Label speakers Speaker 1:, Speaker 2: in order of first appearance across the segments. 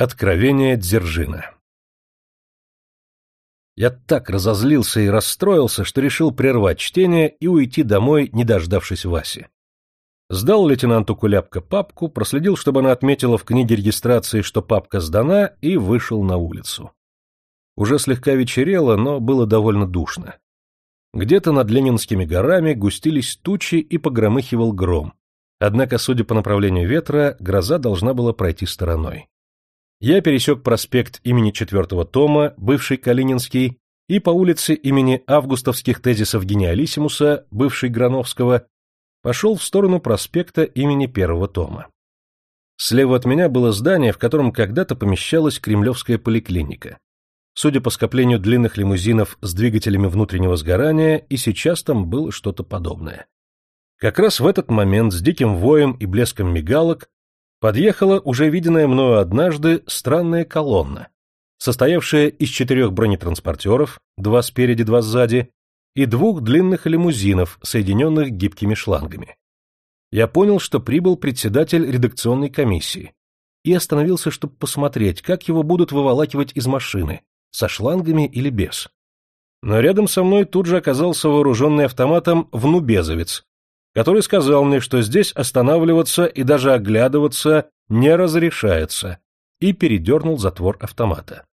Speaker 1: Откровение Дзержина Я так разозлился и расстроился, что решил прервать чтение и уйти домой, не дождавшись Васи. Сдал лейтенанту Куляпка папку, проследил, чтобы она отметила в книге регистрации, что папка сдана, и вышел на улицу. Уже слегка вечерело, но было довольно душно. Где-то над Ленинскими горами густились тучи и погромыхивал гром. Однако, судя по направлению ветра, гроза должна была пройти стороной. Я пересек проспект имени четвертого тома, бывший Калининский, и по улице имени августовских тезисов гениалиссимуса, бывший Грановского, пошел в сторону проспекта имени первого тома. Слева от меня было здание, в котором когда-то помещалась Кремлевская поликлиника. Судя по скоплению длинных лимузинов с двигателями внутреннего сгорания, и сейчас там было что-то подобное. Как раз в этот момент с диким воем и блеском мигалок подъехала уже виденная мною однажды странная колонна, состоявшая из четырех бронетранспортеров, два спереди, два сзади, и двух длинных лимузинов, соединенных гибкими шлангами. Я понял, что прибыл председатель редакционной комиссии, и остановился, чтобы посмотреть, как его будут выволакивать из машины, со шлангами или без. Но рядом со мной тут же оказался вооруженный автоматом внубезовец, который сказал мне, что здесь останавливаться и даже оглядываться не разрешается, и передернул затвор автомата.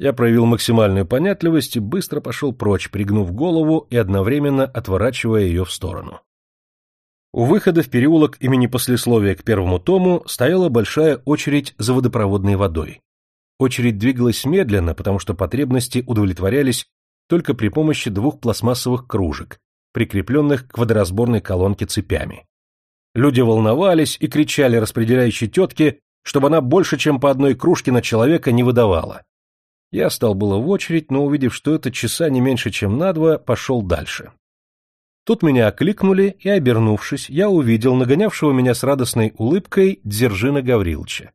Speaker 1: Я проявил максимальную понятливость и быстро пошел прочь, пригнув голову и одновременно отворачивая ее в сторону. У выхода в переулок имени послесловия к первому тому стояла большая очередь за водопроводной водой. Очередь двигалась медленно, потому что потребности удовлетворялись только при помощи двух пластмассовых кружек, прикрепленных к водоразборной колонке цепями. Люди волновались и кричали распределяющей тетке, чтобы она больше, чем по одной кружке на человека не выдавала. Я стал было в очередь, но увидев, что это часа не меньше, чем на два, пошел дальше. Тут меня окликнули, и, обернувшись, я увидел нагонявшего меня с радостной улыбкой Дзержина Гавриловича.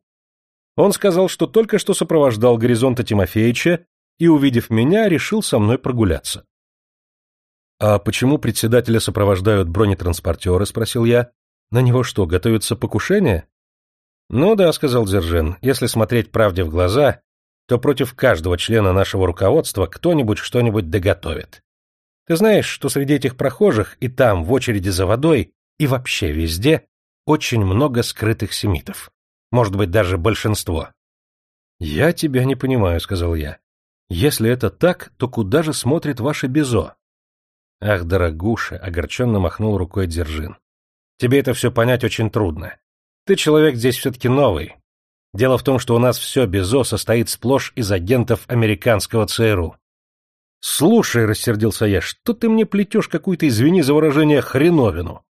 Speaker 1: Он сказал, что только что сопровождал Горизонта Тимофеевича и, увидев меня, решил со мной прогуляться. «А почему председателя сопровождают бронетранспортеры?» — спросил я. «На него что, готовится покушение?» «Ну да», — сказал Дзержин, — «если смотреть правде в глаза, то против каждого члена нашего руководства кто-нибудь что-нибудь доготовит. Ты знаешь, что среди этих прохожих и там, в очереди за водой, и вообще везде, очень много скрытых семитов. Может быть, даже большинство. «Я тебя не понимаю», — сказал я. «Если это так, то куда же смотрит ваше Безо?» «Ах, дорогуша!» — огорченно махнул рукой Дзержин. «Тебе это все понять очень трудно. Ты человек здесь все-таки новый. Дело в том, что у нас все Безо состоит сплошь из агентов американского ЦРУ». «Слушай», — рассердился я, — «что ты мне плетешь какую-то, извини за выражение, хреновину?»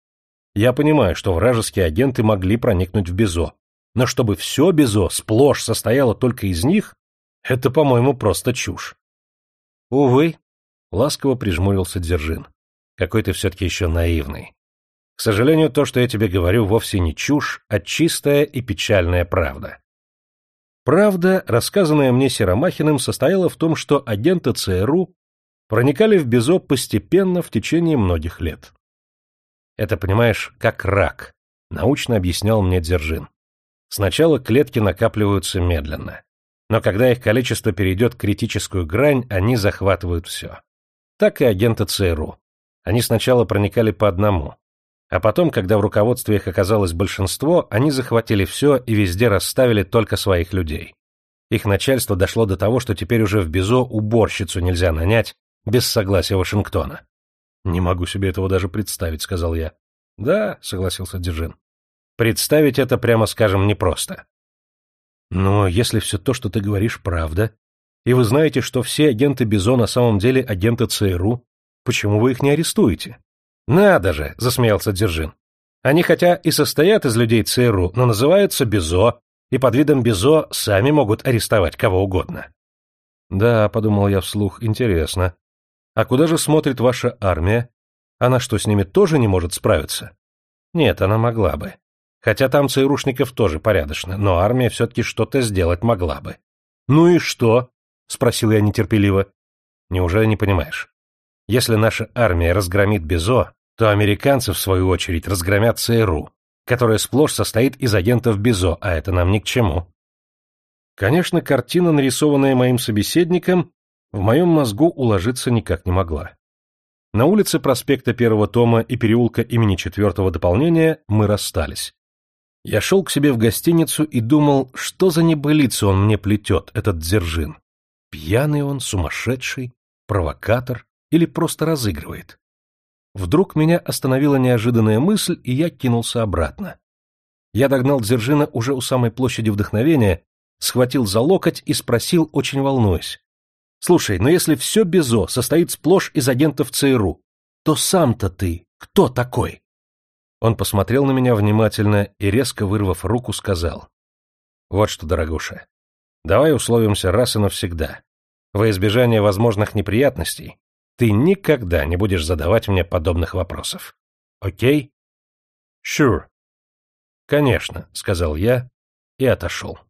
Speaker 1: Я понимаю, что вражеские агенты могли проникнуть в Безо, но чтобы все Безо сплошь состояло только из них, это, по-моему, просто чушь. Увы, Ласково прижмурился Дзержин. Какой ты все-таки еще наивный. К сожалению, то, что я тебе говорю, вовсе не чушь, а чистая и печальная правда. Правда, рассказанная мне Серомахиным, состояла в том, что агенты ЦРУ проникали в Безо постепенно в течение многих лет. Это, понимаешь, как рак, научно объяснял мне Дзержин. Сначала клетки накапливаются медленно, но когда их количество перейдет критическую грань, они захватывают все так и агенты ЦРУ. Они сначала проникали по одному, а потом, когда в руководстве их оказалось большинство, они захватили все и везде расставили только своих людей. Их начальство дошло до того, что теперь уже в Бизо уборщицу нельзя нанять без согласия Вашингтона. «Не могу себе этого даже представить», — сказал я. «Да», — согласился Дзержин. «Представить это, прямо скажем, непросто». «Но если все то, что ты говоришь, правда, и вы знаете, что все агенты Бизо на самом деле агенты ЦРУ. Почему вы их не арестуете? Надо же, засмеялся Дзержин. Они хотя и состоят из людей ЦРУ, но называются Бизо, и под видом Бизо сами могут арестовать кого угодно. Да, подумал я вслух, интересно. А куда же смотрит ваша армия? Она что, с ними тоже не может справиться? Нет, она могла бы. Хотя там ЦРУшников тоже порядочно, но армия все-таки что-то сделать могла бы. Ну и что? — спросил я нетерпеливо. «Неужели не понимаешь? Если наша армия разгромит Безо, то американцы, в свою очередь, разгромят ЦРУ, которая сплошь состоит из агентов Безо, а это нам ни к чему». Конечно, картина, нарисованная моим собеседником, в моем мозгу уложиться никак не могла. На улице проспекта Первого тома и переулка имени Четвертого дополнения мы расстались. Я шел к себе в гостиницу и думал, что за небылицу он мне плетет, этот Дзержин. Пьяный он, сумасшедший, провокатор или просто разыгрывает. Вдруг меня остановила неожиданная мысль, и я кинулся обратно. Я догнал Дзержина уже у самой площади вдохновения, схватил за локоть и спросил, очень волнуясь. «Слушай, но если все Безо состоит сплошь из агентов ЦРУ, то сам-то ты кто такой?» Он посмотрел на меня внимательно и, резко вырвав руку, сказал. «Вот что, дорогуша, давай условимся раз и навсегда. Во избежание возможных неприятностей ты никогда не будешь задавать мне подобных вопросов. Окей? Sure. Конечно, сказал я и отошел.